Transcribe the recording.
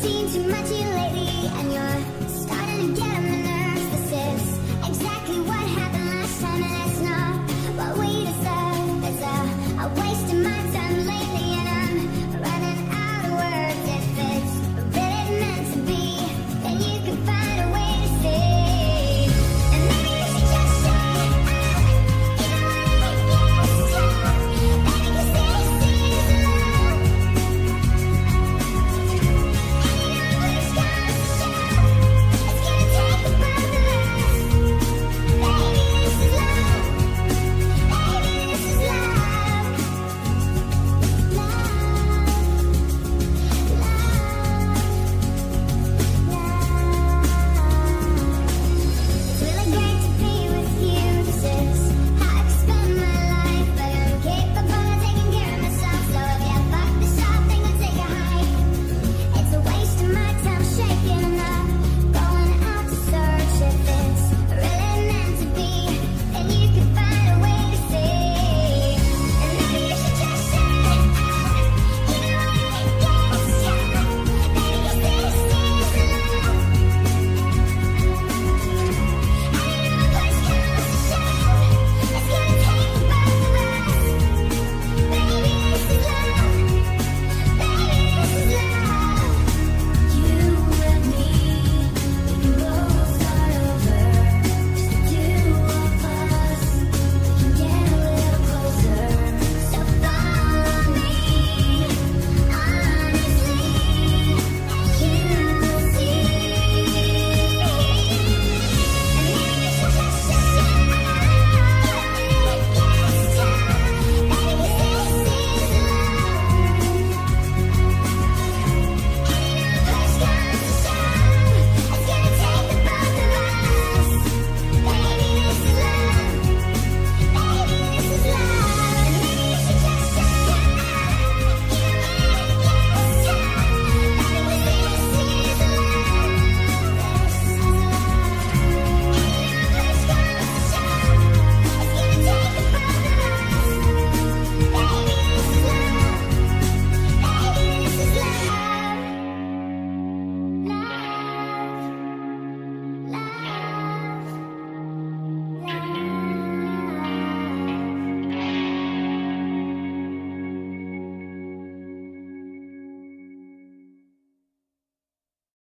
seen too much, you lady, and you're starting to get.